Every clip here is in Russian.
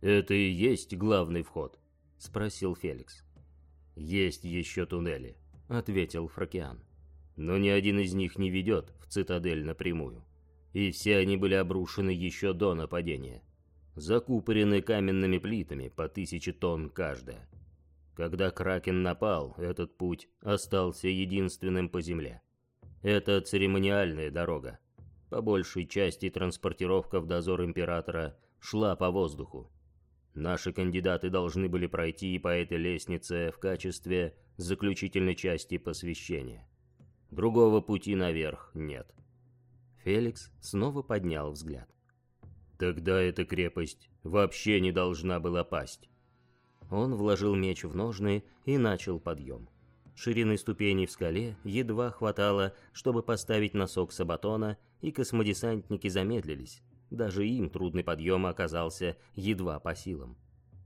«Это и есть главный вход?» — спросил Феликс. «Есть еще туннели», — ответил Фракиан. «Но ни один из них не ведет в цитадель напрямую. И все они были обрушены еще до нападения. Закупорены каменными плитами по тысяче тонн каждая. Когда Кракен напал, этот путь остался единственным по земле. Это церемониальная дорога. По большей части транспортировка в дозор Императора шла по воздуху. Наши кандидаты должны были пройти по этой лестнице в качестве заключительной части посвящения. Другого пути наверх нет. Феликс снова поднял взгляд. Тогда эта крепость вообще не должна была пасть. Он вложил меч в ножны и начал подъем. Ширины ступеней в скале едва хватало, чтобы поставить носок сабатона, и космодесантники замедлились. Даже им трудный подъем оказался едва по силам.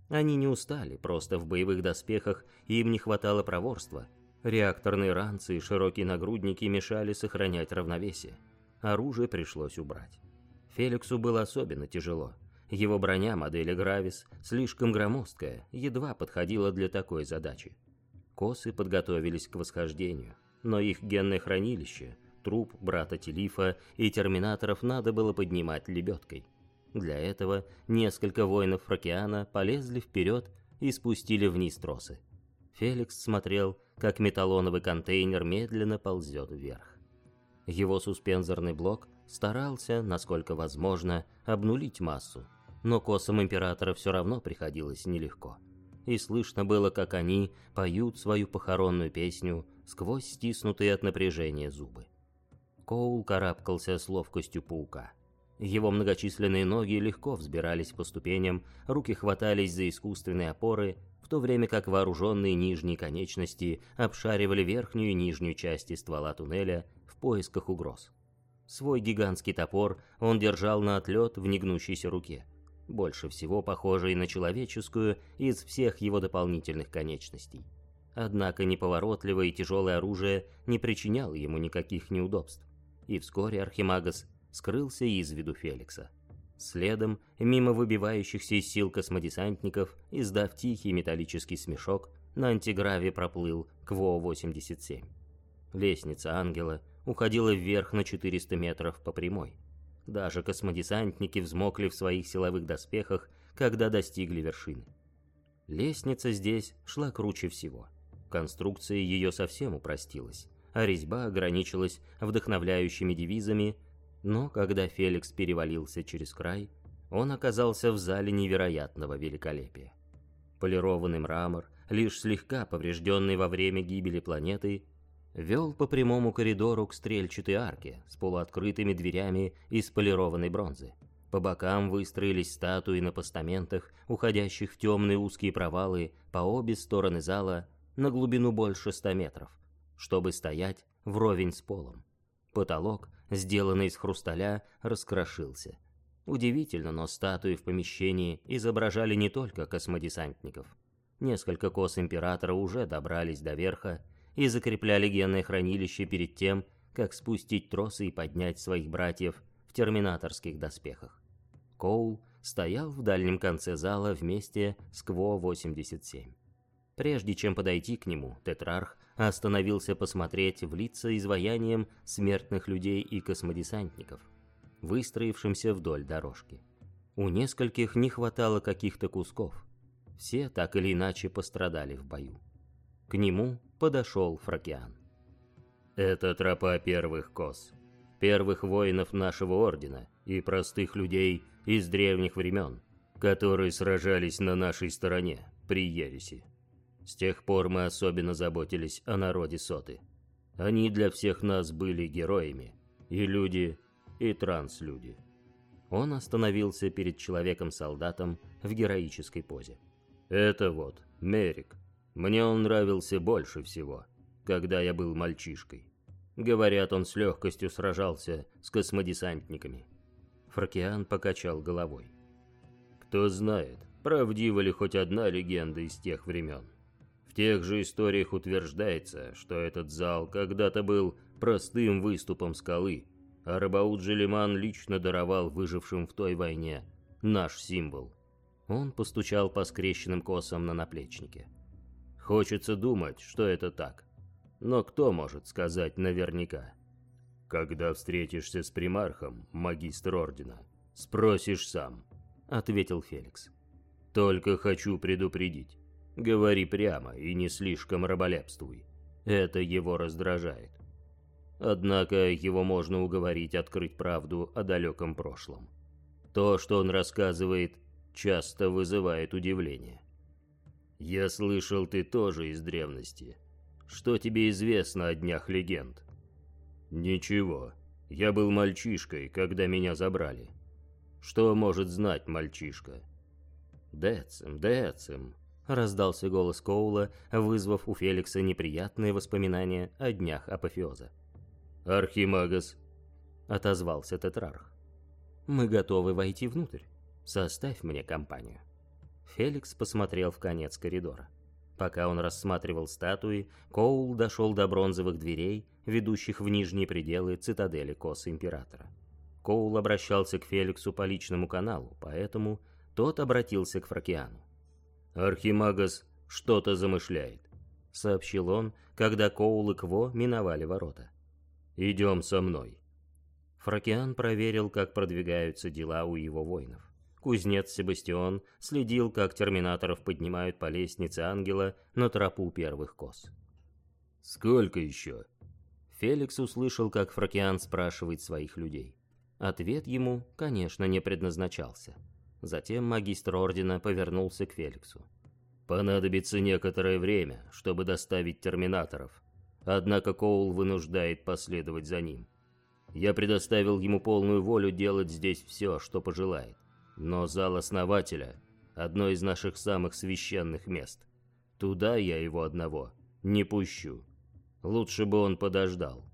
Они не устали, просто в боевых доспехах им не хватало проворства. Реакторные ранцы и широкие нагрудники мешали сохранять равновесие. Оружие пришлось убрать. Феликсу было особенно тяжело. Его броня модели Гравис слишком громоздкая, едва подходила для такой задачи. Косы подготовились к восхождению, но их генное хранилище, труп брата Телифа и терминаторов надо было поднимать лебедкой. Для этого несколько воинов Фракиана полезли вперед и спустили вниз тросы. Феликс смотрел, как металлоновый контейнер медленно ползет вверх. Его суспензорный блок старался, насколько возможно, обнулить массу, но косам Императора все равно приходилось нелегко. И слышно было, как они поют свою похоронную песню сквозь стиснутые от напряжения зубы. Коул карабкался с ловкостью паука. Его многочисленные ноги легко взбирались по ступеням, руки хватались за искусственные опоры, в то время как вооруженные нижние конечности обшаривали верхнюю и нижнюю части ствола туннеля в поисках угроз. Свой гигантский топор он держал на отлет в негнущейся руке, больше всего похожей на человеческую из всех его дополнительных конечностей. Однако неповоротливое и тяжелое оружие не причиняло ему никаких неудобств, и вскоре Архимагас скрылся из виду Феликса. Следом, мимо выбивающихся из сил космодесантников, издав тихий металлический смешок, на антиграве проплыл КВО-87. Лестница Ангела уходила вверх на 400 метров по прямой. Даже космодесантники взмокли в своих силовых доспехах, когда достигли вершины. Лестница здесь шла круче всего. Конструкция ее совсем упростилась, а резьба ограничилась вдохновляющими девизами, но когда Феликс перевалился через край, он оказался в зале невероятного великолепия. Полированный мрамор, лишь слегка поврежденный во время гибели планеты, вел по прямому коридору к стрельчатой арке с полуоткрытыми дверями из полированной бронзы. По бокам выстроились статуи на постаментах, уходящих в темные узкие провалы по обе стороны зала на глубину больше ста метров, чтобы стоять вровень с полом. Потолок, сделанный из хрусталя, раскрошился. Удивительно, но статуи в помещении изображали не только космодесантников. Несколько кос Императора уже добрались до верха и закрепляли генное хранилище перед тем, как спустить тросы и поднять своих братьев в терминаторских доспехах. Коул стоял в дальнем конце зала вместе с Кво-87. Прежде чем подойти к нему, Тетрарх остановился посмотреть в лица изваянием смертных людей и космодесантников, выстроившимся вдоль дорожки. У нескольких не хватало каких-то кусков. Все так или иначе пострадали в бою. К нему подошел Фракиан. «Это тропа первых кос, первых воинов нашего ордена и простых людей из древних времен, которые сражались на нашей стороне при Ереси. С тех пор мы особенно заботились о народе Соты. Они для всех нас были героями, и люди, и транслюди». Он остановился перед человеком-солдатом в героической позе. «Это вот, Мерик, мне он нравился больше всего, когда я был мальчишкой. Говорят, он с легкостью сражался с космодесантниками. Фракиан покачал головой. Кто знает, правдива ли хоть одна легенда из тех времен. Тех же историях утверждается, что этот зал когда-то был простым выступом скалы, а Рабаут Желиман лично даровал выжившим в той войне наш символ. Он постучал по скрещенным косам на наплечнике. Хочется думать, что это так. Но кто может сказать наверняка? Когда встретишься с примархом, магистр ордена, спросишь сам, ответил Феликс. Только хочу предупредить. Говори прямо и не слишком раболепствуй. Это его раздражает. Однако его можно уговорить открыть правду о далеком прошлом. То, что он рассказывает, часто вызывает удивление. «Я слышал, ты тоже из древности. Что тебе известно о днях легенд?» «Ничего. Я был мальчишкой, когда меня забрали. Что может знать мальчишка?» «Децим, Децим», — раздался голос Коула, вызвав у Феликса неприятные воспоминания о днях апофеоза. «Архимагас», — отозвался Тетрарх. «Мы готовы войти внутрь. Составь мне компанию». Феликс посмотрел в конец коридора. Пока он рассматривал статуи, Коул дошел до бронзовых дверей, ведущих в нижние пределы цитадели Коса Императора. Коул обращался к Феликсу по личному каналу, поэтому тот обратился к Фракиану. «Архимагас что-то замышляет», — сообщил он, когда Коул и Кво миновали ворота. «Идем со мной». Фракиан проверил, как продвигаются дела у его воинов. Кузнец Себастьон следил, как терминаторов поднимают по лестнице ангела на тропу первых кос. «Сколько еще?» Феликс услышал, как Фракиан спрашивает своих людей. Ответ ему, конечно, не предназначался. Затем магистр ордена повернулся к Феликсу. «Понадобится некоторое время, чтобы доставить терминаторов. Однако Коул вынуждает последовать за ним. Я предоставил ему полную волю делать здесь все, что пожелает. Но зал основателя — одно из наших самых священных мест. Туда я его одного не пущу. Лучше бы он подождал».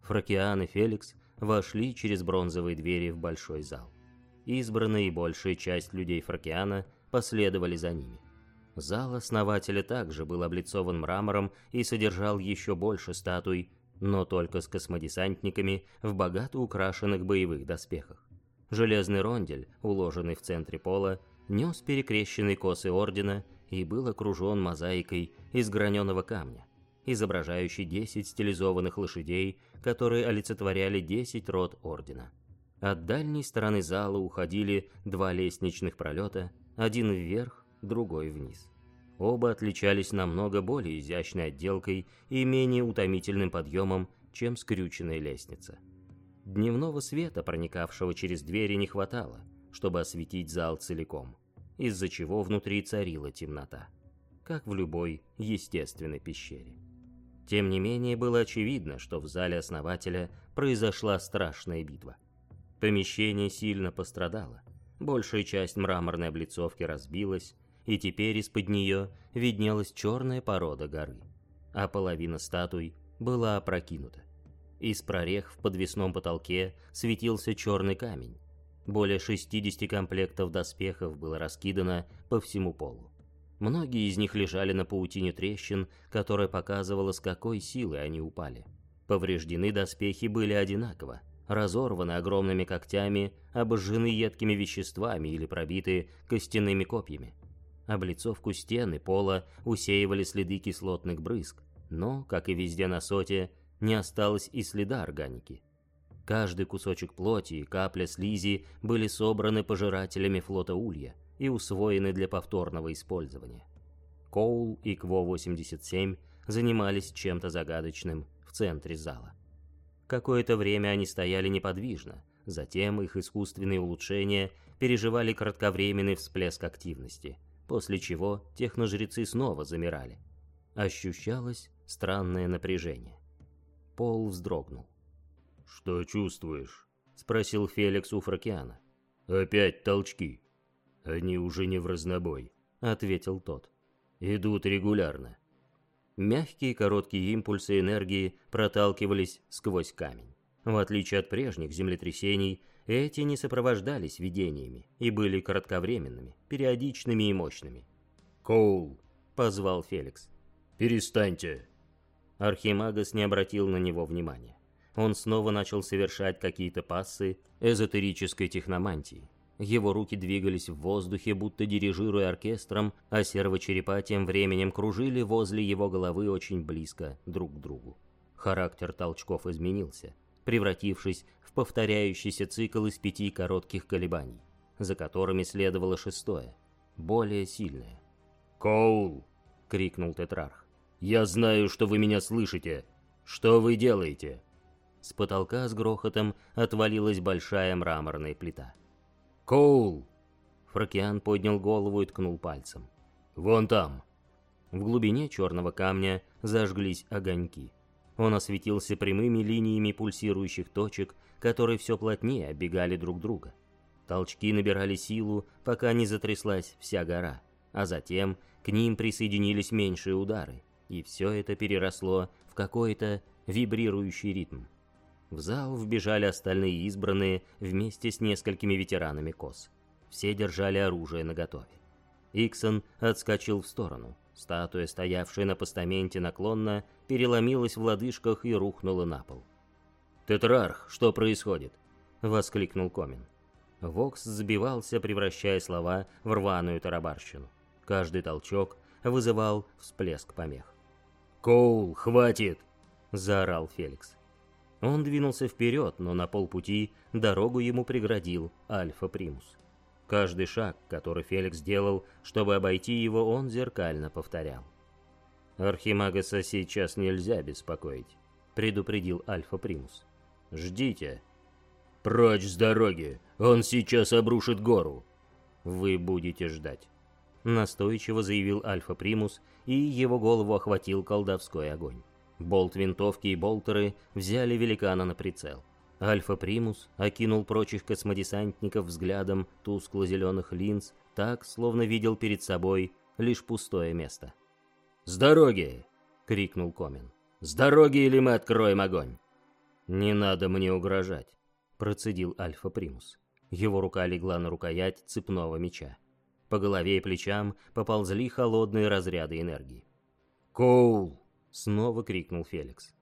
Фракиан и Феликс вошли через бронзовые двери в большой зал. Избранные и большая часть людей Фракиана последовали за ними. Зал основателя также был облицован мрамором и содержал еще больше статуй, но только с космодесантниками в богато украшенных боевых доспехах. Железный рондель, уложенный в центре пола, нес перекрещенные косы ордена и был окружен мозаикой из граненого камня, изображающей 10 стилизованных лошадей, которые олицетворяли 10 род ордена. От дальней стороны зала уходили два лестничных пролета, один вверх, другой вниз. Оба отличались намного более изящной отделкой и менее утомительным подъемом, чем скрюченная лестница. Дневного света, проникавшего через двери, не хватало, чтобы осветить зал целиком, из-за чего внутри царила темнота, как в любой естественной пещере. Тем не менее, было очевидно, что в зале основателя произошла страшная битва. Помещение сильно пострадало, большая часть мраморной облицовки разбилась, и теперь из-под нее виднелась черная порода горы, а половина статуй была опрокинута. Из прорех в подвесном потолке светился черный камень. Более 60 комплектов доспехов было раскидано по всему полу. Многие из них лежали на паутине трещин, которая показывала, с какой силой они упали. Повреждены доспехи были одинаково, разорваны огромными когтями, обожжены едкими веществами или пробиты костяными копьями. Облицовку стен и пола усеивали следы кислотных брызг, но, как и везде на соте, не осталось и следа органики. Каждый кусочек плоти и капля слизи были собраны пожирателями флота Улья и усвоены для повторного использования. Коул и Кво-87 занимались чем-то загадочным в центре зала. Какое-то время они стояли неподвижно, затем их искусственные улучшения переживали кратковременный всплеск активности – после чего техножрецы снова замирали. Ощущалось странное напряжение. Пол вздрогнул. «Что чувствуешь?» — спросил Феликс у Фракиана. «Опять толчки». «Они уже не в разнобой», — ответил тот. «Идут регулярно». Мягкие короткие импульсы энергии проталкивались сквозь камень. В отличие от прежних землетрясений, эти не сопровождались видениями и были кратковременными, периодичными и мощными. «Коул!» — позвал Феликс. «Перестаньте!» Архимагас не обратил на него внимания. Он снова начал совершать какие-то пассы эзотерической техномантии. Его руки двигались в воздухе, будто дирижируя оркестром, а сервочерепа тем временем кружили возле его головы очень близко друг к другу. Характер толчков изменился, превратившись в повторяющийся цикл из пяти коротких колебаний, за которыми следовало шестое, более сильное. «Коул!» — крикнул Тетрарх. «Я знаю, что вы меня слышите. Что вы делаете?» С потолка с грохотом отвалилась большая мраморная плита. «Коул!» Фракиан поднял голову и ткнул пальцем. «Вон там!» В глубине черного камня зажглись огоньки. Он осветился прямыми линиями пульсирующих точек, которые все плотнее оббегали друг друга. Толчки набирали силу, пока не затряслась вся гора, а затем к ним присоединились меньшие удары, и все это переросло в какой-то вибрирующий ритм. В зал вбежали остальные избранные вместе с несколькими ветеранами КОС. Все держали оружие наготове. Иксон отскочил в сторону. Статуя, стоявшая на постаменте наклонно, переломилась в лодыжках и рухнула на пол. «Тетрарх, что происходит?» — воскликнул Комин. Вокс сбивался, превращая слова в рваную тарабарщину. Каждый толчок вызывал всплеск помех. «Коул, хватит!» — заорал Феликс. Он двинулся вперед, но на полпути дорогу ему преградил Альфа Примус. Каждый шаг, который Феликс делал, чтобы обойти его, он зеркально повторял. «Архимагаса сейчас нельзя беспокоить», — предупредил Альфа Примус. «Ждите». «Прочь с дороги! Он сейчас обрушит гору!» «Вы будете ждать», — настойчиво заявил Альфа Примус, и его голову охватил колдовской огонь. Болт винтовки и болтеры взяли великана на прицел. Альфа Примус окинул прочих космодесантников взглядом тускло-зеленых линз, так, словно видел перед собой лишь пустое место. «С дороги!» — крикнул Комин. «С дороги или мы откроем огонь?» «Не надо мне угрожать», — процедил Альфа Примус. Его рука легла на рукоять цепного меча. По голове и плечам поползли холодные разряды энергии. «Коул!» — снова крикнул Феликс.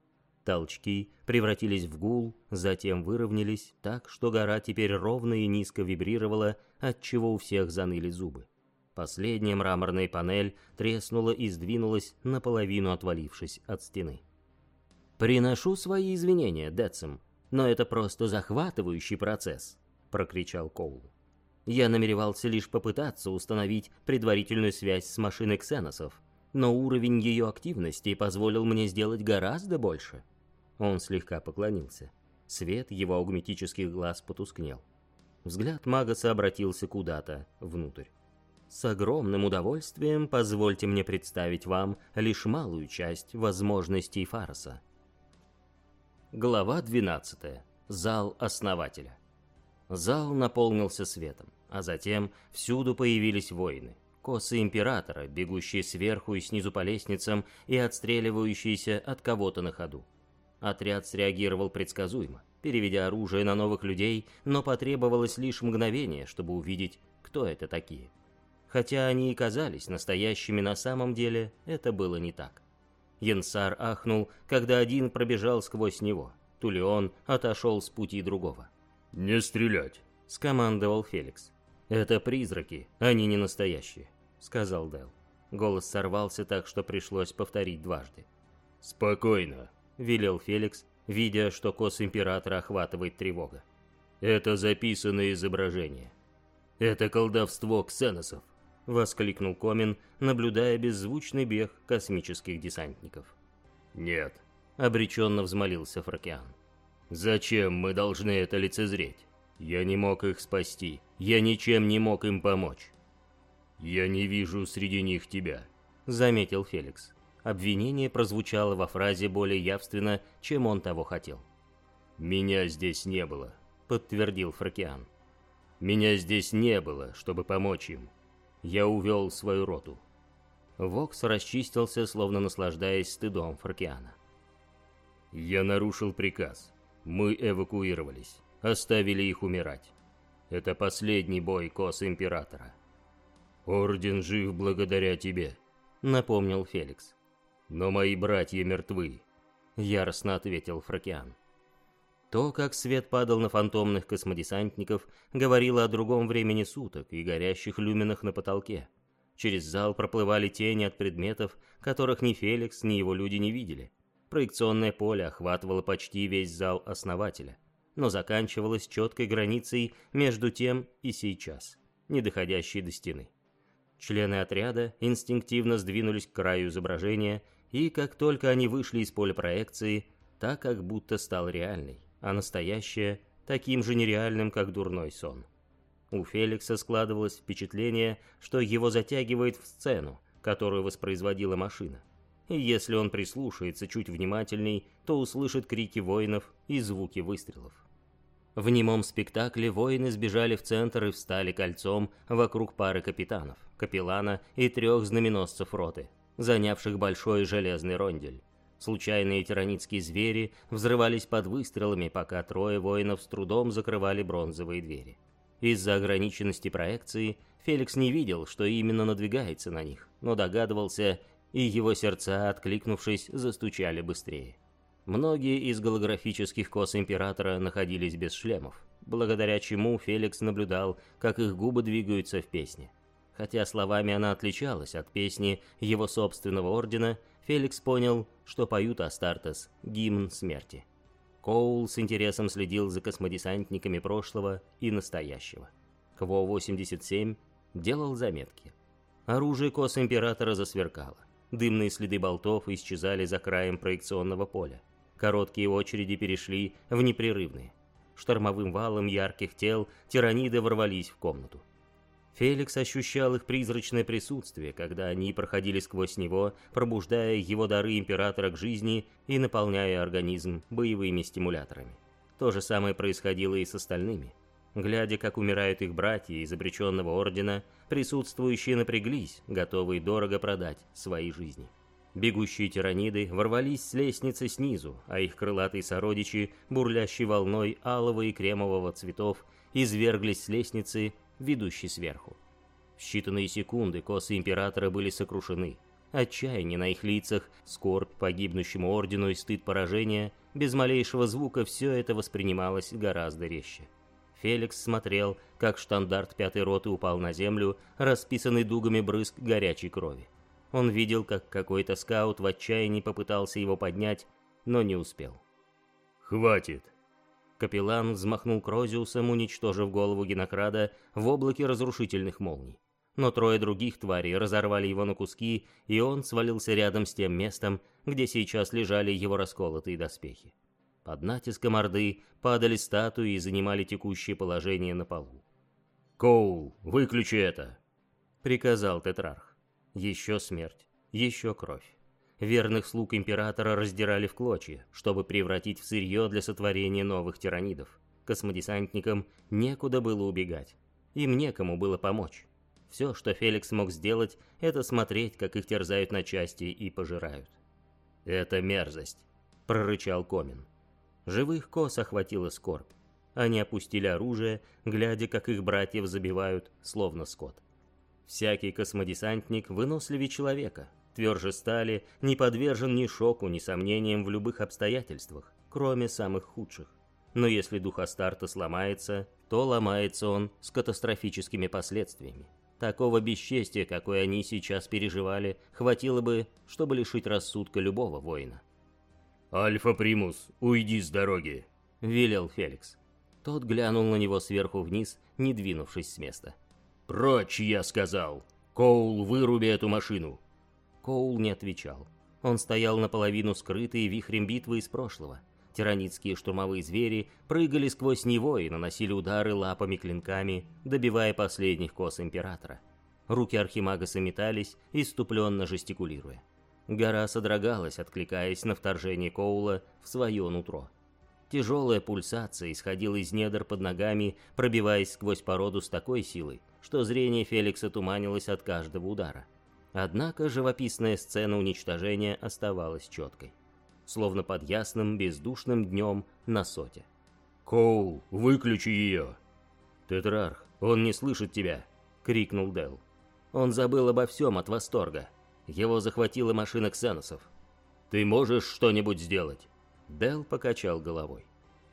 Толчки превратились в гул, затем выровнялись так, что гора теперь ровно и низко вибрировала, отчего у всех заныли зубы. Последняя мраморная панель треснула и сдвинулась, наполовину отвалившись от стены. «Приношу свои извинения, Децим, но это просто захватывающий процесс», — прокричал Коул. «Я намеревался лишь попытаться установить предварительную связь с машиной ксеносов, но уровень ее активности позволил мне сделать гораздо больше». Он слегка поклонился. Свет его аугметических глаз потускнел. Взгляд Магаса обратился куда-то внутрь. С огромным удовольствием позвольте мне представить вам лишь малую часть возможностей Фароса. Глава 12. Зал основателя. Зал наполнился светом, а затем всюду появились воины. Косы Императора, бегущие сверху и снизу по лестницам и отстреливающиеся от кого-то на ходу. Отряд среагировал предсказуемо, переведя оружие на новых людей, но потребовалось лишь мгновение, чтобы увидеть, кто это такие. Хотя они и казались настоящими на самом деле, это было не так. Янсар ахнул, когда один пробежал сквозь него. Тулеон отошел с пути другого. «Не стрелять!» — скомандовал Феликс. «Это призраки, они не настоящие», — сказал Дел. Голос сорвался так, что пришлось повторить дважды. «Спокойно», — велел Феликс, видя, что кос Императора охватывает тревога. «Это записанное изображение. Это колдовство ксеносов», — воскликнул Комин, наблюдая беззвучный бег космических десантников. «Нет», — обреченно взмолился Фракиан. «Зачем мы должны это лицезреть? Я не мог их спасти, я ничем не мог им помочь». «Я не вижу среди них тебя», — заметил Феликс. Обвинение прозвучало во фразе более явственно, чем он того хотел. «Меня здесь не было», — подтвердил Фракиан. «Меня здесь не было, чтобы помочь им. Я увел свою роту». Вокс расчистился, словно наслаждаясь стыдом Фракиана. «Я нарушил приказ. Мы эвакуировались, оставили их умирать. Это последний бой Кос Императора. Орден жив благодаря тебе», — напомнил Феликс. «Но мои братья мертвы», — яростно ответил Фракиан. То, как свет падал на фантомных космодесантников, говорило о другом времени суток и горящих люминах на потолке. Через зал проплывали тени от предметов, которых ни Феликс, ни его люди не видели. Проекционное поле охватывало почти весь зал основателя, но заканчивалось четкой границей между тем и сейчас, не доходящей до стены. Члены отряда инстинктивно сдвинулись к краю изображения, и как только они вышли из поля проекции, так как будто стал реальный, а настоящее таким же нереальным, как дурной сон. У Феликса складывалось впечатление, что его затягивает в сцену, которую воспроизводила машина. И если он прислушается чуть внимательней, то услышит крики воинов и звуки выстрелов. В немом спектакле воины сбежали в центр и встали кольцом вокруг пары капитанов, капеллана и трех знаменосцев роты, занявших большой железный рондель. Случайные тиранитские звери взрывались под выстрелами, пока трое воинов с трудом закрывали бронзовые двери. Из-за ограниченности проекции Феликс не видел, что именно надвигается на них, но догадывался, и его сердца, откликнувшись, застучали быстрее. Многие из голографических кос Императора находились без шлемов, благодаря чему Феликс наблюдал, как их губы двигаются в песне. Хотя словами она отличалась от песни его собственного ордена, Феликс понял, что поют Астартес гимн смерти. Коул с интересом следил за космодесантниками прошлого и настоящего. Кво-87 делал заметки. Оружие Кос Императора засверкало. Дымные следы болтов исчезали за краем проекционного поля. Короткие очереди перешли в непрерывные. Штормовым валом ярких тел тираниды ворвались в комнату. Феликс ощущал их призрачное присутствие, когда они проходили сквозь него, пробуждая его дары Императора к жизни и наполняя организм боевыми стимуляторами. То же самое происходило и с остальными. Глядя, как умирают их братья из обреченного ордена, присутствующие напряглись, готовые дорого продать свои жизни. Бегущие тираниды ворвались с лестницы снизу, а их крылатые сородичи, бурлящей волной алого и кремового цветов, изверглись с лестницы ведущий сверху. В считанные секунды косы Императора были сокрушены. Отчаяние на их лицах, скорбь погибнущему ордену и стыд поражения, без малейшего звука все это воспринималось гораздо резче. Феликс смотрел, как штандарт пятой роты упал на землю, расписанный дугами брызг горячей крови. Он видел, как какой-то скаут в отчаянии попытался его поднять, но не успел. «Хватит!» Капеллан взмахнул Крозиусом, уничтожив голову Генокрада в облаке разрушительных молний. Но трое других тварей разорвали его на куски, и он свалился рядом с тем местом, где сейчас лежали его расколотые доспехи. Под натиском Орды падали статуи и занимали текущее положение на полу. «Коул, выключи это!» — приказал Тетрарх. Еще смерть, еще кровь. Верных слуг императора раздирали в клочья, чтобы превратить в сырье для сотворения новых тиранидов. Космодесантникам некуда было убегать. Им некому было помочь. Все, что Феликс мог сделать, это смотреть, как их терзают на части и пожирают. «Это мерзость», — прорычал Комин. Живых кос охватила скорбь. Они опустили оружие, глядя, как их братьев забивают, словно скот. Всякий космодесантник выносливее человека, тверже стали, не подвержен ни шоку, ни сомнениям в любых обстоятельствах, кроме самых худших. Но если дух Астарта сломается, то ломается он с катастрофическими последствиями. Такого бесчестия, какое они сейчас переживали, хватило бы, чтобы лишить рассудка любого воина. «Альфа Примус, уйди с дороги!» — велел Феликс. Тот глянул на него сверху вниз, не двинувшись с места. «Прочь, я сказал! Коул, выруби эту машину! Коул не отвечал. Он стоял наполовину скрытый вихрем битвы из прошлого. Тиранитские штурмовые звери прыгали сквозь него и наносили удары лапами-клинками, добивая последних кос Императора. Руки Архимагаса метались, иступленно жестикулируя. Гора содрогалась, откликаясь на вторжение Коула в свое нутро. Тяжелая пульсация исходила из недр под ногами, пробиваясь сквозь породу с такой силой, что зрение Феликса туманилось от каждого удара. Однако живописная сцена уничтожения оставалась четкой. Словно под ясным, бездушным днем на соте. «Коул, выключи ее!» «Тетрарх, он не слышит тебя!» — крикнул Дел. Он забыл обо всем от восторга. Его захватила машина ксеносов. «Ты можешь что-нибудь сделать?» Дел покачал головой.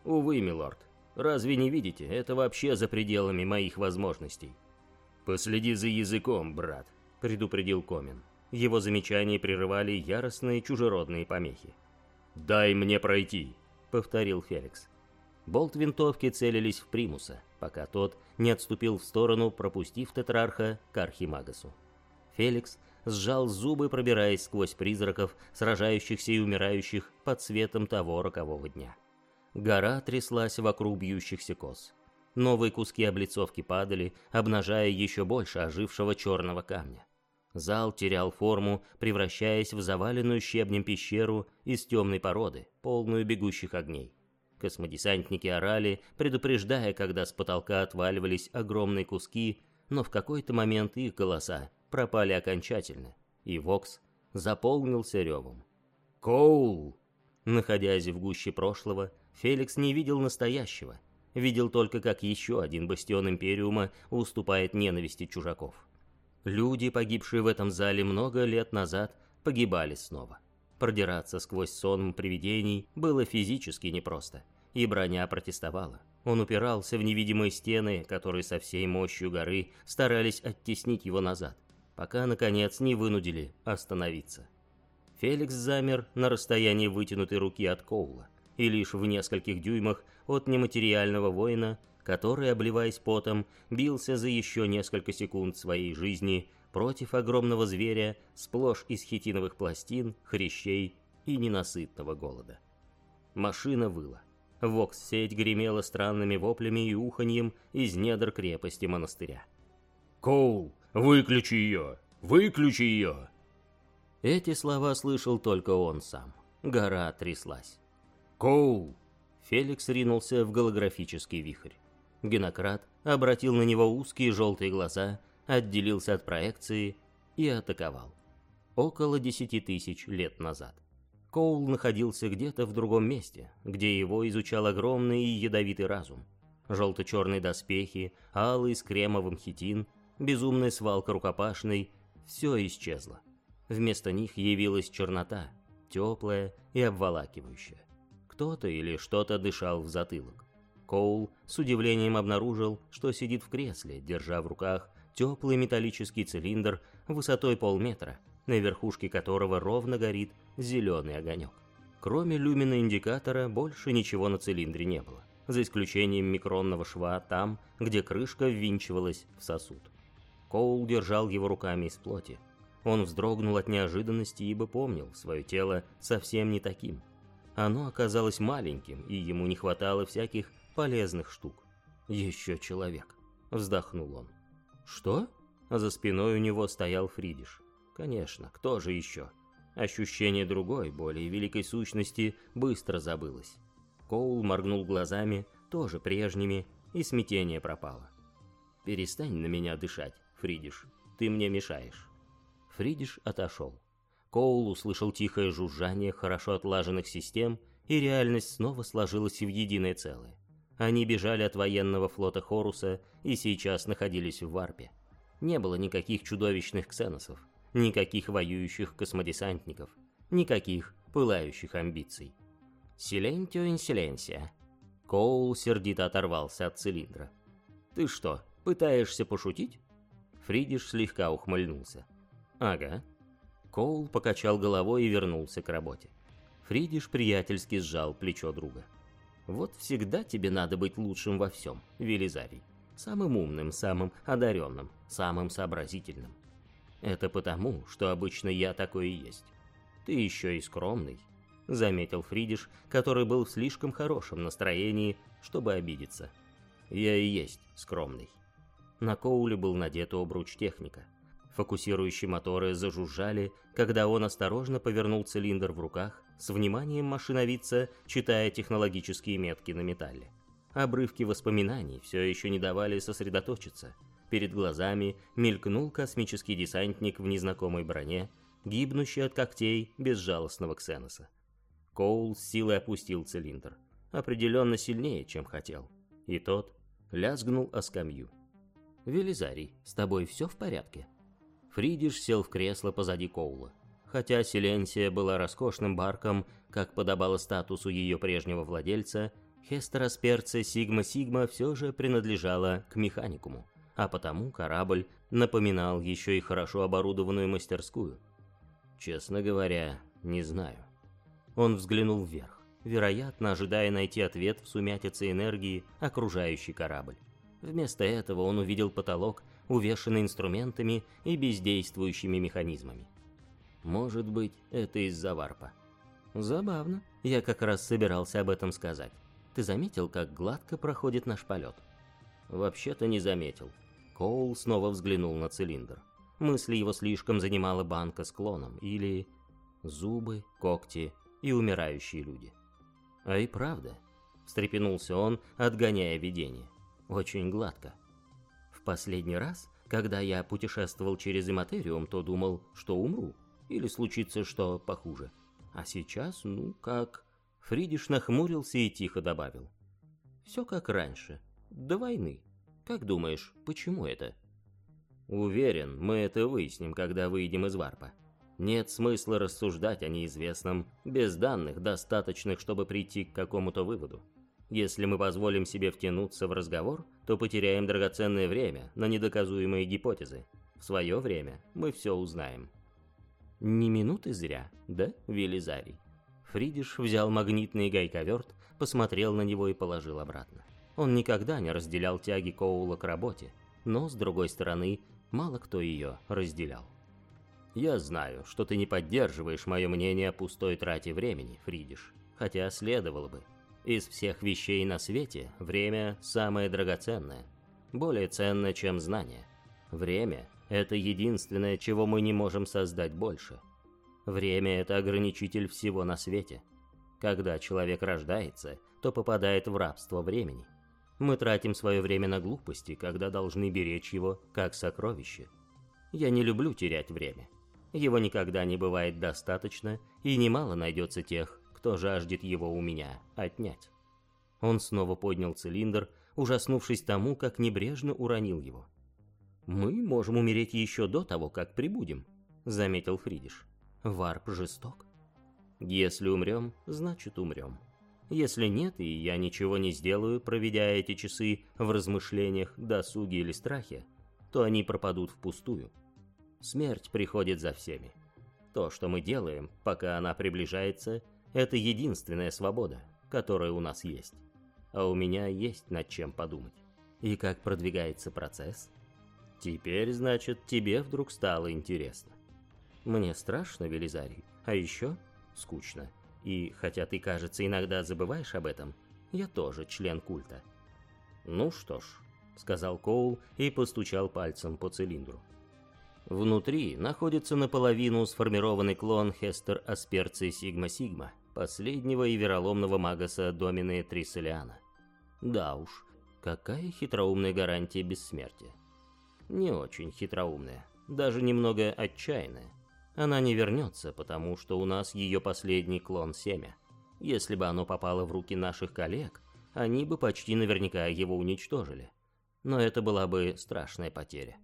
Увы, милорд. Разве не видите, это вообще за пределами моих возможностей. Последи за языком, брат, предупредил Комин. Его замечания прерывали яростные чужеродные помехи. «Дай мне пройти», — повторил Феликс. Болт винтовки целились в Примуса, пока тот не отступил в сторону, пропустив тетрарха к Архимагасу. Феликс сжал зубы, пробираясь сквозь призраков, сражающихся и умирающих под светом того рокового дня. Гора тряслась вокруг бьющихся коз. Новые куски облицовки падали, обнажая еще больше ожившего черного камня. Зал терял форму, превращаясь в заваленную щебнем пещеру из темной породы, полную бегущих огней. Космодесантники орали, предупреждая, когда с потолка отваливались огромные куски, но в какой-то момент их голоса пропали окончательно, и Вокс заполнился ревом. «Коул!» Находясь в гуще прошлого, Феликс не видел настоящего, видел только, как еще один бастион Империума уступает ненависти чужаков. Люди, погибшие в этом зале много лет назад, погибали снова. Продираться сквозь сон привидений было физически непросто, и броня протестовала. Он упирался в невидимые стены, которые со всей мощью горы старались оттеснить его назад, пока, наконец, не вынудили остановиться. Феликс замер на расстоянии вытянутой руки от Коула, и лишь в нескольких дюймах от нематериального воина, который, обливаясь потом, бился за еще несколько секунд своей жизни против огромного зверя сплошь из хитиновых пластин, хрящей и ненасытного голода. Машина выла. Вокс-сеть гремела странными воплями и уханьем из недр крепости монастыря. «Коул, выключи ее! Выключи ее!» Эти слова слышал только он сам. Гора тряслась. «Коул!» Феликс ринулся в голографический вихрь. Генократ обратил на него узкие желтые глаза, отделился от проекции и атаковал. Около десяти тысяч лет назад. Коул находился где-то в другом месте, где его изучал огромный и ядовитый разум. Желто-черные доспехи, алый с кремовым хитин, безумная свалка рукопашной — все исчезло. Вместо них явилась чернота, теплая и обволакивающая. Кто-то или что-то дышал в затылок. Коул с удивлением обнаружил, что сидит в кресле, держа в руках теплый металлический цилиндр высотой полметра, на верхушке которого ровно горит зеленый огонек. Кроме люмина-индикатора больше ничего на цилиндре не было, за исключением микронного шва там, где крышка ввинчивалась в сосуд. Коул держал его руками из плоти. Он вздрогнул от неожиданности, ибо помнил свое тело совсем не таким. Оно оказалось маленьким, и ему не хватало всяких полезных штук. «Еще человек», — вздохнул он. «Что?» За спиной у него стоял Фридиш. Конечно, кто же еще? Ощущение другой, более великой сущности, быстро забылось. Коул моргнул глазами, тоже прежними, и смятение пропало. «Перестань на меня дышать, Фридиш, ты мне мешаешь». Фридиш отошел. Коул услышал тихое жужжание хорошо отлаженных систем, и реальность снова сложилась в единое целое. Они бежали от военного флота Хоруса и сейчас находились в Варпе. Не было никаких чудовищных ксеносов, никаких воюющих космодесантников, никаких пылающих амбиций. «Силентио инсиленсия». Коул сердито оторвался от цилиндра. «Ты что, пытаешься пошутить?» Фридиш слегка ухмыльнулся. «Ага». Коул покачал головой и вернулся к работе. Фридиш приятельски сжал плечо друга. Вот всегда тебе надо быть лучшим во всем, Велизарий. Самым умным, самым одаренным, самым сообразительным. Это потому, что обычно я такой и есть. Ты еще и скромный, заметил Фридиш, который был в слишком хорошем настроении, чтобы обидеться. Я и есть скромный. На Коуле был надет обруч техника. Фокусирующие моторы зажужжали, когда он осторожно повернул цилиндр в руках, с вниманием машиновица, читая технологические метки на металле. Обрывки воспоминаний все еще не давали сосредоточиться. Перед глазами мелькнул космический десантник в незнакомой броне, гибнущий от когтей безжалостного ксеноса. Коул с силой опустил цилиндр. Определенно сильнее, чем хотел. И тот лязгнул о скамью. «Велизарий, с тобой все в порядке?» Фридиш сел в кресло позади Коула. Хотя Селенсия была роскошным барком, как подобало статусу ее прежнего владельца, Хестеросперция Сигма-Сигма все же принадлежала к механикуму, а потому корабль напоминал еще и хорошо оборудованную мастерскую. Честно говоря, не знаю. Он взглянул вверх, вероятно, ожидая найти ответ в сумятице энергии окружающий корабль. Вместо этого он увидел потолок, увешанный инструментами и бездействующими механизмами. Может быть, это из-за варпа. Забавно. Я как раз собирался об этом сказать. Ты заметил, как гладко проходит наш полет? Вообще-то не заметил. Коул снова взглянул на цилиндр. Мысли его слишком занимала банка с клоном, или зубы, когти и умирающие люди. А и правда, встрепенулся он, отгоняя видение. Очень гладко. В последний раз, когда я путешествовал через иматериум, то думал, что умру, или случится что похуже. А сейчас, ну, как... Фридиш нахмурился и тихо добавил. Все как раньше, до войны. Как думаешь, почему это? Уверен, мы это выясним, когда выйдем из варпа. Нет смысла рассуждать о неизвестном без данных, достаточных, чтобы прийти к какому-то выводу. Если мы позволим себе втянуться в разговор, то потеряем драгоценное время на недоказуемые гипотезы. В свое время мы все узнаем. Не минуты зря, да, Велизарий? Фридиш взял магнитный гайковерт, посмотрел на него и положил обратно. Он никогда не разделял тяги Коула к работе, но, с другой стороны, мало кто ее разделял. «Я знаю, что ты не поддерживаешь мое мнение о пустой трате времени, Фридиш, хотя следовало бы. Из всех вещей на свете время самое драгоценное, более ценное, чем знание. Время — это единственное, чего мы не можем создать больше. Время — это ограничитель всего на свете. Когда человек рождается, то попадает в рабство времени. Мы тратим свое время на глупости, когда должны беречь его как сокровище. Я не люблю терять время. Его никогда не бывает достаточно, и немало найдется тех, кто жаждет его у меня отнять. Он снова поднял цилиндр, ужаснувшись тому, как небрежно уронил его. «Мы можем умереть еще до того, как прибудем», — заметил Фридиш. «Варп жесток. Если умрем, значит умрем. Если нет, и я ничего не сделаю, проведя эти часы в размышлениях, досуге или страхе, то они пропадут впустую. Смерть приходит за всеми. То, что мы делаем, пока она приближается, это единственная свобода, которая у нас есть. А у меня есть над чем подумать. И как продвигается процесс? Теперь, значит, тебе вдруг стало интересно. Мне страшно, Велизарий, а еще скучно. И хотя ты, кажется, иногда забываешь об этом, я тоже член культа. Ну что ж, сказал Коул и постучал пальцем по цилиндру. Внутри находится наполовину сформированный клон Хестер Асперции Сигма-Сигма, последнего и вероломного магоса Домины Трисселиана. Да уж, какая хитроумная гарантия бессмертия. Не очень хитроумная, даже немного отчаянная. Она не вернется, потому что у нас ее последнее клон-семя. Если бы оно попало в руки наших коллег, они бы почти наверняка его уничтожили. Но это была бы страшная потеря.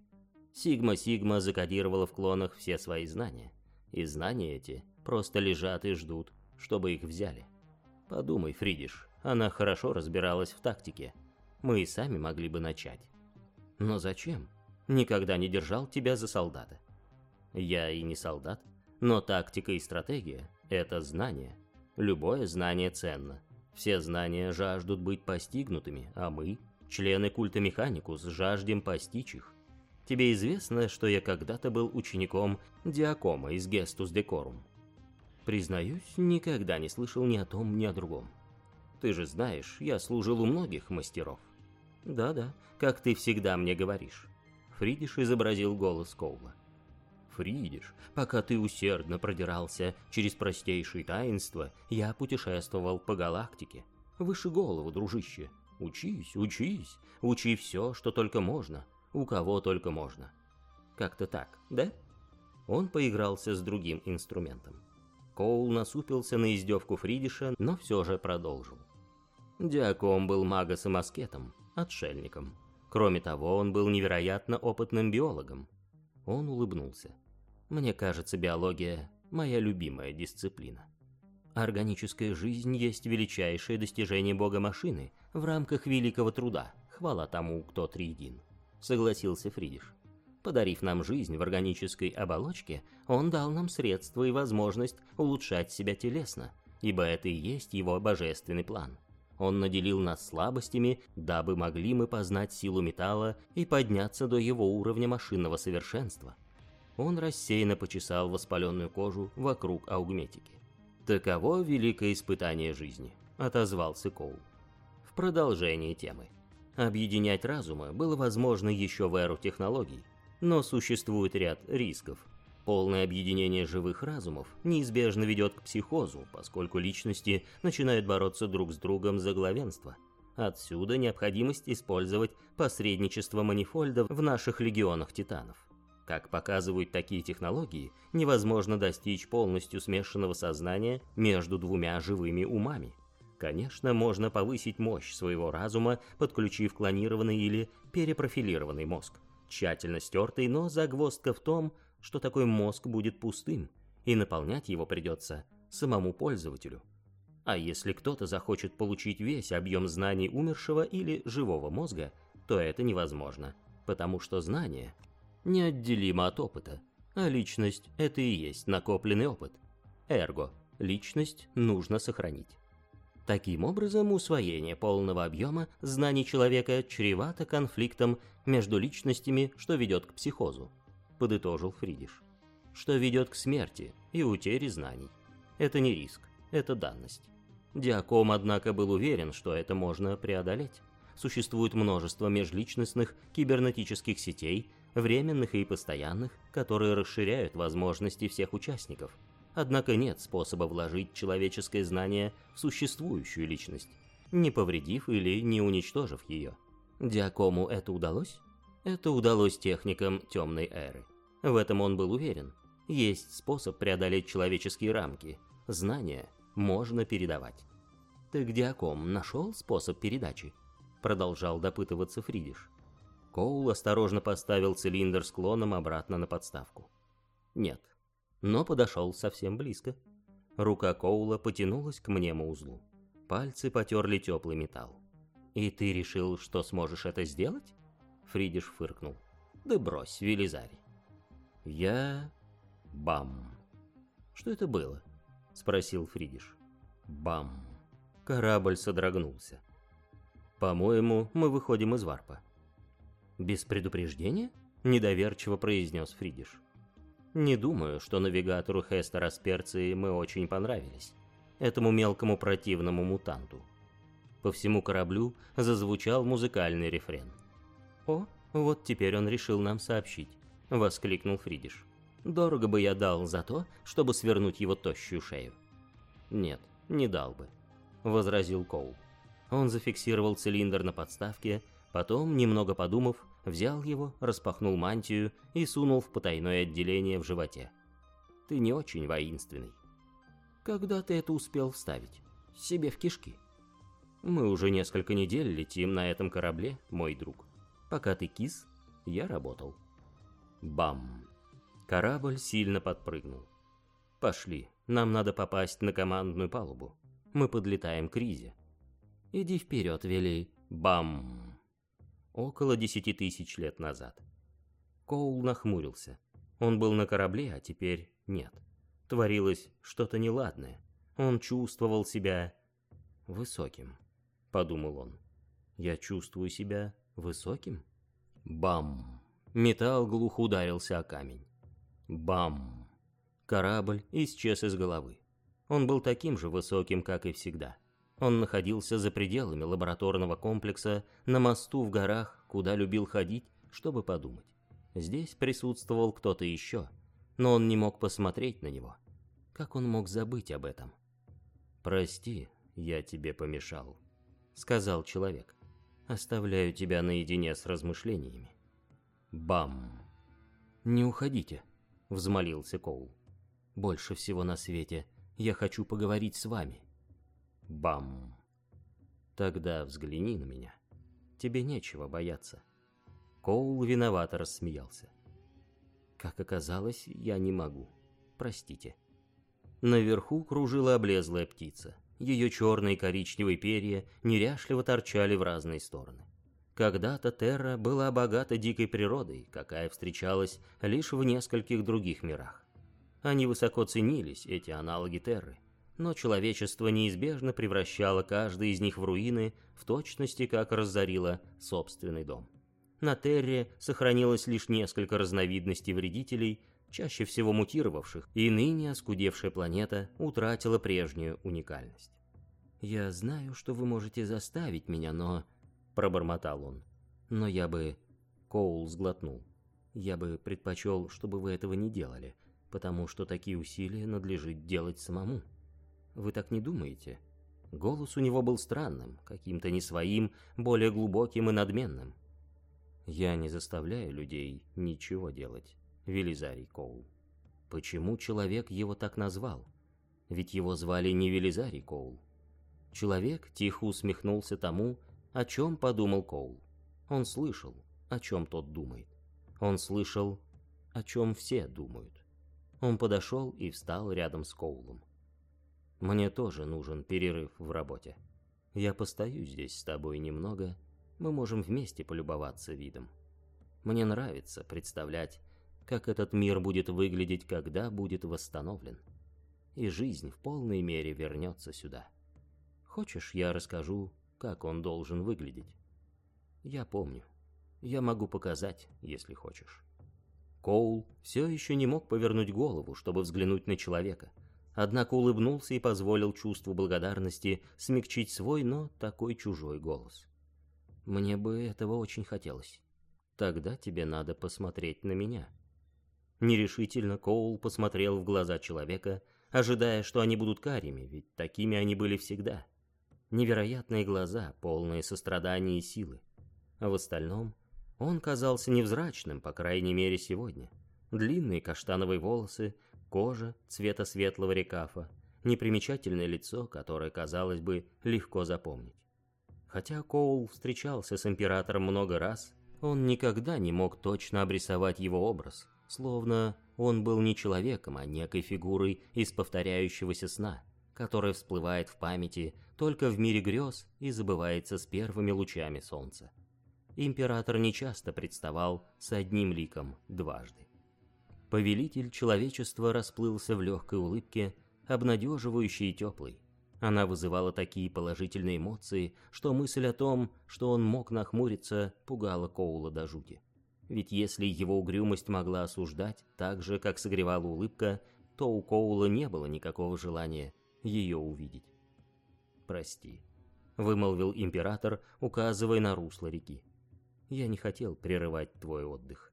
Сигма-Сигма закодировала в клонах все свои знания. И знания эти просто лежат и ждут, чтобы их взяли. Подумай, Фридиш, она хорошо разбиралась в тактике. Мы и сами могли бы начать. Но зачем? Никогда не держал тебя за солдата. Я и не солдат, но тактика и стратегия — это знание. Любое знание ценно. Все знания жаждут быть постигнутыми, а мы, члены культа Механикус, жаждем постичь их. Тебе известно, что я когда-то был учеником Диакома из Гестус Декорум? Признаюсь, никогда не слышал ни о том, ни о другом. Ты же знаешь, я служил у многих мастеров. Да-да, как ты всегда мне говоришь. Фридиш изобразил голос Коула. Фридиш, пока ты усердно продирался через простейшие таинства, я путешествовал по галактике. Выше голову, дружище. Учись, учись, учи все, что только можно, у кого только можно. Как-то так, да? Он поигрался с другим инструментом. Коул насупился на издевку Фридиша, но все же продолжил. Диаком был магосом-аскетом, отшельником. Кроме того, он был невероятно опытным биологом. Он улыбнулся. Мне кажется, биология – моя любимая дисциплина. Органическая жизнь есть величайшее достижение бога машины в рамках великого труда. Хвала тому, кто триедин. Согласился Фридиш. Подарив нам жизнь в органической оболочке, он дал нам средства и возможность улучшать себя телесно, ибо это и есть его божественный план. Он наделил нас слабостями, дабы могли мы познать силу металла и подняться до его уровня машинного совершенства. Он рассеянно почесал воспаленную кожу вокруг аугметики. «Таково великое испытание жизни», — отозвался Коул. В продолжении темы. Объединять разумы было возможно еще в эру технологий, но существует ряд рисков. Полное объединение живых разумов неизбежно ведет к психозу, поскольку личности начинают бороться друг с другом за главенство. Отсюда необходимость использовать посредничество манифольдов в наших легионах титанов. Как показывают такие технологии, невозможно достичь полностью смешанного сознания между двумя живыми умами. Конечно, можно повысить мощь своего разума, подключив клонированный или перепрофилированный мозг. Тщательно стертый, но загвоздка в том, что такой мозг будет пустым, и наполнять его придется самому пользователю. А если кто-то захочет получить весь объем знаний умершего или живого мозга, то это невозможно, потому что знание неотделимо от опыта, а личность – это и есть накопленный опыт. Эрго – личность нужно сохранить. Таким образом, усвоение полного объема знаний человека чревато конфликтом между личностями, что ведет к психозу, подытожил Фридиш. Что ведет к смерти и утере знаний. Это не риск, это данность. Диаком, однако, был уверен, что это можно преодолеть. Существует множество межличностных кибернетических сетей, временных и постоянных, которые расширяют возможности всех участников. Однако нет способа вложить человеческое знание в существующую личность, не повредив или не уничтожив ее. Диакому это удалось? Это удалось техникам темной эры. В этом он был уверен. Есть способ преодолеть человеческие рамки. Знания можно передавать. «Так Диаком нашел способ передачи?» Продолжал допытываться Фридиш. Коул осторожно поставил цилиндр с клоном обратно на подставку. Нет, но подошел совсем близко. Рука Коула потянулась к мнемоузлу. Пальцы потерли теплый металл. «И ты решил, что сможешь это сделать?» Фридиш фыркнул. «Да брось, Велизарий». «Я... бам». «Что это было?» Спросил Фридиш. «Бам». Корабль содрогнулся. «По-моему, мы выходим из варпа». «Без предупреждения?» – недоверчиво произнес Фридиш. «Не думаю, что навигатору Хестера Сперции мы очень понравились. Этому мелкому противному мутанту». По всему кораблю зазвучал музыкальный рефрен. «О, вот теперь он решил нам сообщить», — воскликнул Фридиш. «Дорого бы я дал за то, чтобы свернуть его тощую шею». «Нет, не дал бы», — возразил Коул. Он зафиксировал цилиндр на подставке, потом, немного подумав, взял его, распахнул мантию и сунул в потайное отделение в животе. Ты не очень воинственный. Когда ты это успел вставить? Себе в кишки. Мы уже несколько недель летим на этом корабле, мой друг. Пока ты кис, я работал. Бам! Корабль сильно подпрыгнул. Пошли, нам надо попасть на командную палубу. Мы подлетаем к Ризе. Иди вперед, Вели. Бам! Около десяти тысяч лет назад. Коул нахмурился. Он был на корабле, а теперь нет. Творилось что-то неладное. Он чувствовал себя высоким, подумал он. Я чувствую себя высоким? Бам! Металл глухо ударился о камень. Бам! Корабль исчез из головы. Он был таким же высоким, как и всегда. Он находился за пределами лабораторного комплекса на мосту в горах, куда любил ходить, чтобы подумать. Здесь присутствовал кто-то еще, но он не мог посмотреть на него. Как он мог забыть об этом? «Прости, я тебе помешал», — сказал человек. «Оставляю тебя наедине с размышлениями». Бам! «Не уходите», — взмолился Коул. «Больше всего на свете я хочу поговорить с вами». Бам. Тогда взгляни на меня. Тебе нечего бояться. Коул виновато рассмеялся. Как оказалось, я не могу. Простите. Наверху кружила облезлая птица. Ее черные и коричневые перья неряшливо торчали в разные стороны. Когда-то Терра была богата дикой природой, какая встречалась лишь в нескольких других мирах. Они высоко ценились, эти аналоги Терры, но человечество неизбежно превращало каждый из них в руины, в точности как разорило собственный дом. На Терре сохранилось лишь несколько разновидностей вредителей, чаще всего мутировавших, и ныне оскудевшая планета утратила прежнюю уникальность. «Я знаю, что вы можете заставить меня, но...» — пробормотал он. «Но я бы...» — Коул сглотнул. «Я бы предпочел, чтобы вы этого не делали, потому что такие усилия надлежит делать самому. Вы так не думаете?» Голос у него был странным, каким-то не своим, более глубоким и надменным. «Я не заставляю людей ничего делать», — Велизарий Коул. Почему человек его так назвал? Ведь его звали не Велизарий Коул. Человек тихо усмехнулся тому, о чем подумал Коул. Он слышал, о чем тот думает. Он слышал, о чем все думают. Он подошел и встал рядом с Коулом. «Мне тоже нужен перерыв в работе. Я постою здесь с тобой немного, мы можем вместе полюбоваться видом. Мне нравится представлять, как этот мир будет выглядеть, когда будет восстановлен. И жизнь в полной мере вернется сюда. Хочешь, я расскажу, как он должен выглядеть? Я помню. Я могу показать, если хочешь. Коул все еще не мог повернуть голову, чтобы взглянуть на человека. Однако улыбнулся и позволил чувству благодарности смягчить свой, но такой чужой голос. «Мне бы этого очень хотелось. Тогда тебе надо посмотреть на меня». Нерешительно Коул посмотрел в глаза человека, ожидая, что они будут карими, ведь такими они были всегда. Невероятные глаза, полные сострадания и силы. А в остальном он казался невзрачным, по крайней мере сегодня. Длинные каштановые волосы, кожа цвета светлого рекафа, непримечательное лицо, которое, казалось бы, легко запомнить. Хотя Коул встречался с императором много раз, он никогда не мог точно обрисовать его образ, словно он был не человеком, а некой фигурой из повторяющегося сна, которая всплывает в памяти только в мире грез и забывается с первыми лучами солнца император нечасто представал с одним ликом дважды. Повелитель человечества расплылся в легкой улыбке, обнадеживающей и теплой. Она вызывала такие положительные эмоции, что мысль о том, что он мог нахмуриться, пугала Коула до жути. Ведь если его угрюмость могла осуждать так же, как согревала улыбка, то у Коула не было никакого желания ее увидеть. «Прости», — вымолвил император, указывая на русло реки. Я не хотел прерывать твой отдых.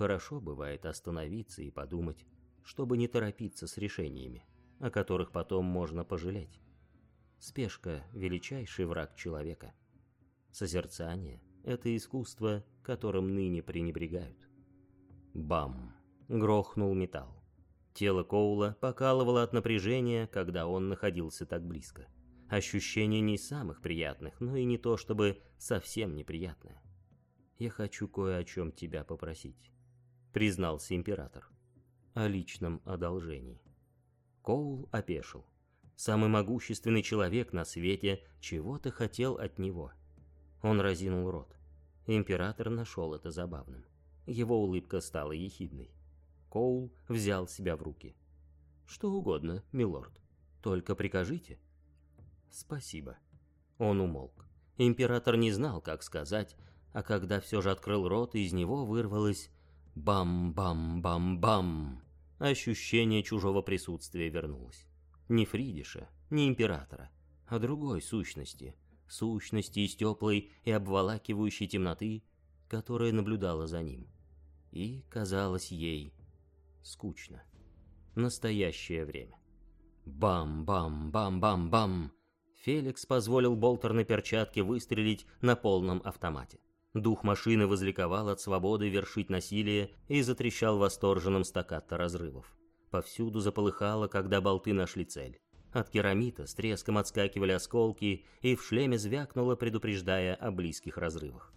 Хорошо бывает остановиться и подумать, чтобы не торопиться с решениями, о которых потом можно пожалеть. Спешка – величайший враг человека. Созерцание – это искусство, которым ныне пренебрегают. Бам! Грохнул металл. Тело Коула покалывало от напряжения, когда он находился так близко. Ощущение не самых приятных, но и не то чтобы совсем неприятное я хочу кое о чем тебя попросить», — признался император. «О личном одолжении». Коул опешил. Самый могущественный человек на свете чего-то хотел от него. Он разинул рот. Император нашел это забавным. Его улыбка стала ехидной. Коул взял себя в руки. «Что угодно, милорд. Только прикажите». «Спасибо». Он умолк. Император не знал, как сказать, а когда все же открыл рот, из него вырвалось «бам-бам-бам-бам». Ощущение чужого присутствия вернулось. Не Фридиша, не Императора, а другой сущности. Сущности из теплой и обволакивающей темноты, которая наблюдала за ним. И казалось ей скучно. Настоящее время. Бам-бам-бам-бам-бам. Феликс позволил болтерной перчатке выстрелить на полном автомате. Дух машины возликовал от свободы вершить насилие и затрещал восторженным стаккато разрывов. Повсюду заполыхало, когда болты нашли цель. От керамита с треском отскакивали осколки, и в шлеме звякнуло, предупреждая о близких разрывах.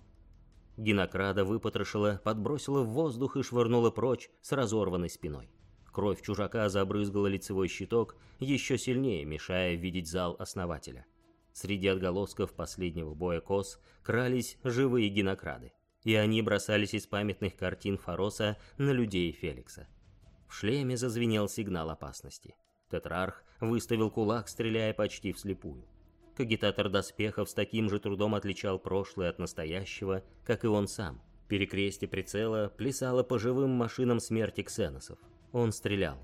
Гинокрада выпотрошила, подбросила в воздух и швырнула прочь с разорванной спиной. Кровь чужака забрызгала лицевой щиток, еще сильнее мешая видеть зал основателя. Среди отголосков последнего боя Кос крались живые генокрады, и они бросались из памятных картин Фароса на людей Феликса. В шлеме зазвенел сигнал опасности. Тетрарх выставил кулак, стреляя почти вслепую. Кагитатор доспехов с таким же трудом отличал прошлое от настоящего, как и он сам. Перекрестие прицела плясало по живым машинам смерти ксеносов. Он стрелял.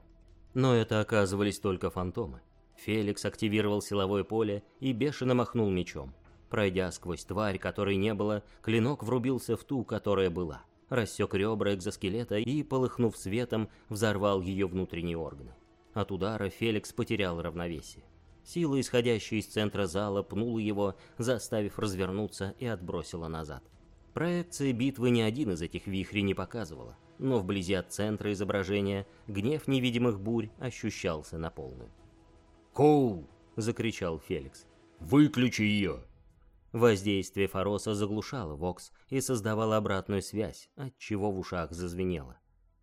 Но это оказывались только фантомы. Феликс активировал силовое поле и бешено махнул мечом. Пройдя сквозь тварь, которой не было, клинок врубился в ту, которая была. Рассек ребра экзоскелета и, полыхнув светом, взорвал ее внутренние органы. От удара Феликс потерял равновесие. Сила, исходящая из центра зала, пнула его, заставив развернуться и отбросила назад. Проекция битвы ни один из этих вихрей не показывала, но вблизи от центра изображения гнев невидимых бурь ощущался на полную. «Коул!» — закричал Феликс. «Выключи ее!» Воздействие Фароса заглушало Вокс и создавало обратную связь, от чего в ушах зазвенело.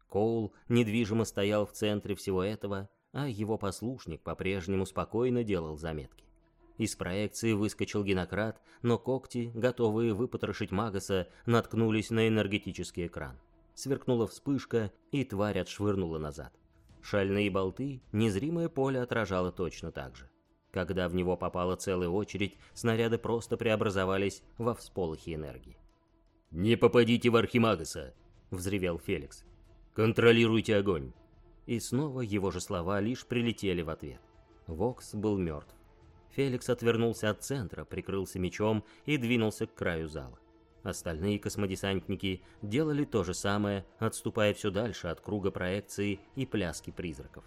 Коул недвижимо стоял в центре всего этого, а его послушник по-прежнему спокойно делал заметки. Из проекции выскочил генократ, но когти, готовые выпотрошить Магаса, наткнулись на энергетический экран. Сверкнула вспышка, и тварь отшвырнула назад. Шальные болты незримое поле отражало точно так же. Когда в него попала целая очередь, снаряды просто преобразовались во всполохи энергии. «Не попадите в Архимагаса!» — взревел Феликс. «Контролируйте огонь!» И снова его же слова лишь прилетели в ответ. Вокс был мертв. Феликс отвернулся от центра, прикрылся мечом и двинулся к краю зала. Остальные космодесантники делали то же самое, отступая все дальше от круга проекции и пляски призраков.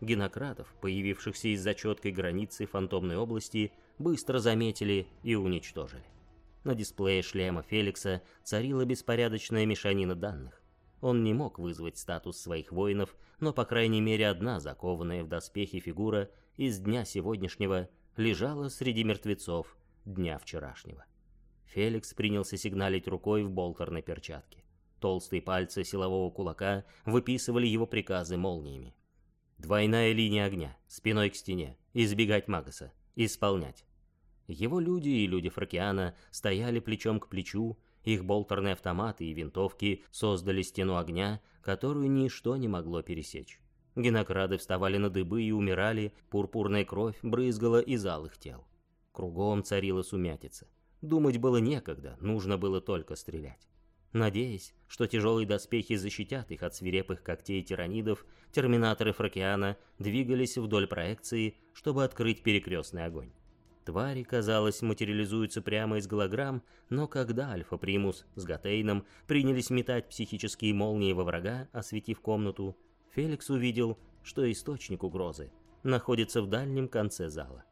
Генократов, появившихся из-за четкой границы фантомной области, быстро заметили и уничтожили. На дисплее шлема Феликса царила беспорядочная мешанина данных. Он не мог вызвать статус своих воинов, но по крайней мере одна закованная в доспехи фигура из дня сегодняшнего лежала среди мертвецов дня вчерашнего. Феликс принялся сигналить рукой в болтерной перчатке. Толстые пальцы силового кулака выписывали его приказы молниями. Двойная линия огня, спиной к стене, избегать Магаса, исполнять. Его люди и люди Фракиана стояли плечом к плечу, их болтерные автоматы и винтовки создали стену огня, которую ничто не могло пересечь. Генокрады вставали на дыбы и умирали, пурпурная кровь брызгала из алых тел. Кругом царила сумятица. Думать было некогда, нужно было только стрелять. Надеясь, что тяжелые доспехи защитят их от свирепых когтей тиранидов, терминаторы Фракиана двигались вдоль проекции, чтобы открыть перекрестный огонь. Твари, казалось, материализуются прямо из голограмм, но когда Альфа-Примус с Гатейном принялись метать психические молнии во врага, осветив комнату, Феликс увидел, что источник угрозы находится в дальнем конце зала.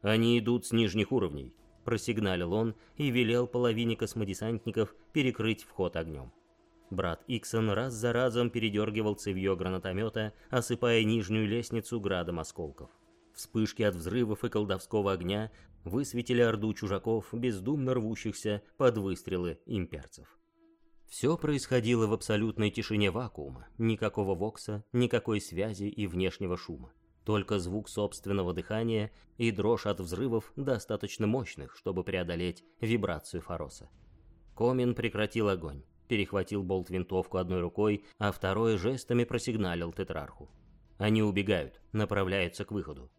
Они идут с нижних уровней, просигналил он и велел половине космодесантников перекрыть вход огнем. Брат Иксон раз за разом передергивал цевьё гранатомета, осыпая нижнюю лестницу градом осколков. Вспышки от взрывов и колдовского огня высветили орду чужаков, бездумно рвущихся под выстрелы имперцев. Все происходило в абсолютной тишине вакуума, никакого вокса, никакой связи и внешнего шума. Только звук собственного дыхания и дрожь от взрывов достаточно мощных, чтобы преодолеть вибрацию Фароса. Комин прекратил огонь, перехватил болт-винтовку одной рукой, а второй жестами просигналил тетрарху. Они убегают, направляются к выходу.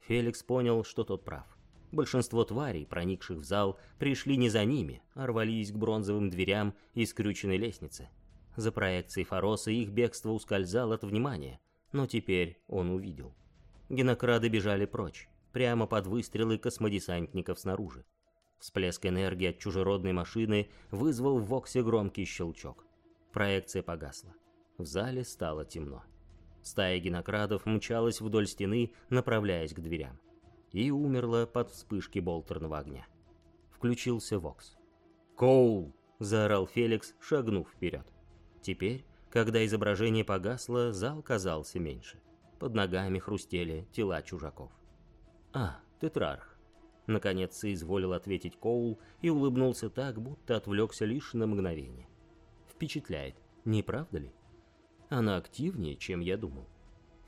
Феликс понял, что тот прав. Большинство тварей, проникших в зал, пришли не за ними, а рвались к бронзовым дверям и скрюченной лестнице. За проекцией Фароса их бегство ускользало от внимания, но теперь он увидел. Генокрады бежали прочь, прямо под выстрелы космодесантников снаружи. Всплеск энергии от чужеродной машины вызвал в Воксе громкий щелчок. Проекция погасла. В зале стало темно. Стая генокрадов мчалась вдоль стены, направляясь к дверям. И умерла под вспышки болтерного огня. Включился Вокс. «Коул!» — заорал Феликс, шагнув вперед. Теперь, когда изображение погасло, зал казался меньше. Под ногами хрустели тела чужаков. «А, тетрарх!» Наконец соизволил ответить Коул и улыбнулся так, будто отвлекся лишь на мгновение. «Впечатляет, не правда ли? Она активнее, чем я думал.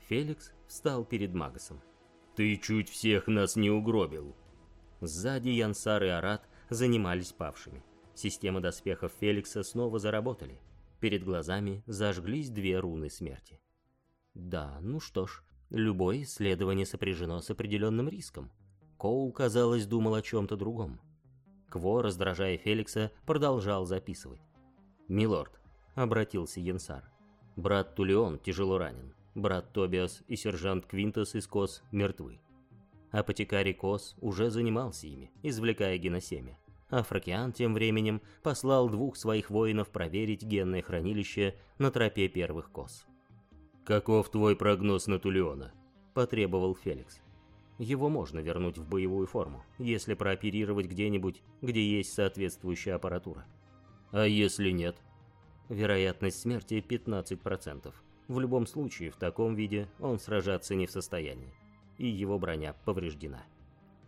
Феликс встал перед Магасом. «Ты чуть всех нас не угробил!» Сзади Янсар и Арат занимались павшими. Системы доспехов Феликса снова заработали. Перед глазами зажглись две руны смерти. Да, ну что ж, любое исследование сопряжено с определенным риском. Коул, казалось, думал о чем-то другом. Кво, раздражая Феликса, продолжал записывать. «Милорд», — обратился Янсар, — «брат Тулеон тяжело ранен, брат Тобиас и сержант Квинтос из Кос мертвы. Апотекарий Кос уже занимался ими, извлекая геносемя. А Фракиан тем временем послал двух своих воинов проверить генное хранилище на тропе первых Кос. «Каков твой прогноз на Тулеона?» – потребовал Феликс. Его можно вернуть в боевую форму, если прооперировать где-нибудь, где есть соответствующая аппаратура. А если нет? Вероятность смерти 15%. В любом случае, в таком виде он сражаться не в состоянии, и его броня повреждена.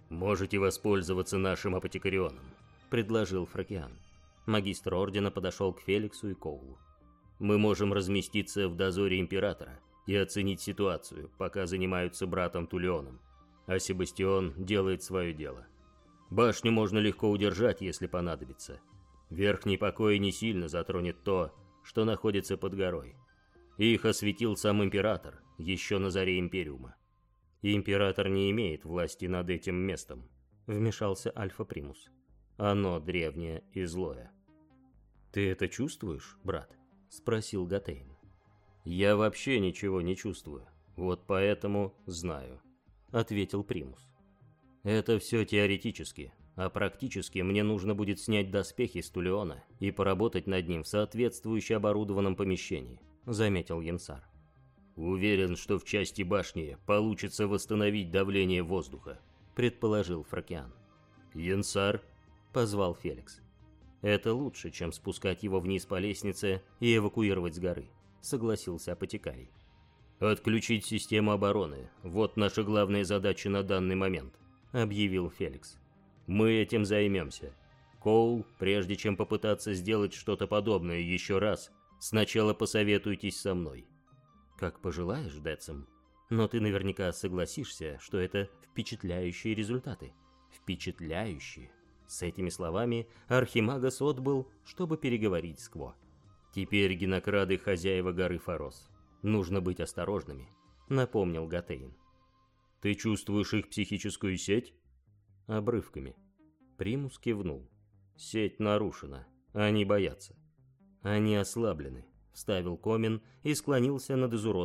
«Можете воспользоваться нашим апотекарионом», — предложил Фракиан. Магистр Ордена подошел к Феликсу и Коулу. «Мы можем разместиться в дозоре Императора и оценить ситуацию, пока занимаются братом Тулеоном а Себастьон делает свое дело. Башню можно легко удержать, если понадобится. Верхний покой не сильно затронет то, что находится под горой. Их осветил сам Император, еще на заре Империума. Император не имеет власти над этим местом, вмешался Альфа Примус. Оно древнее и злое. «Ты это чувствуешь, брат?» — спросил Гатейн. «Я вообще ничего не чувствую, вот поэтому знаю». — ответил Примус. «Это все теоретически, а практически мне нужно будет снять доспехи с Тулеона и поработать над ним в соответствующе оборудованном помещении», — заметил Янсар. «Уверен, что в части башни получится восстановить давление воздуха», — предположил Фракиан. «Янсар?» — позвал Феликс. «Это лучше, чем спускать его вниз по лестнице и эвакуировать с горы», — согласился апотекарий. «Отключить систему обороны. Вот наша главная задача на данный момент», — объявил Феликс. «Мы этим займемся. Коул, прежде чем попытаться сделать что-то подобное еще раз, сначала посоветуйтесь со мной». «Как пожелаешь, Децим. Но ты наверняка согласишься, что это впечатляющие результаты. Впечатляющие». С этими словами Архимагас отбыл, чтобы переговорить с Кво. Теперь генокрады хозяева горы Форос. Нужно быть осторожными, напомнил Гатейн. Ты чувствуешь их психическую сеть? Обрывками. Примус кивнул. Сеть нарушена. Они боятся. Они ослаблены, вставил Комин и склонился над изуродованным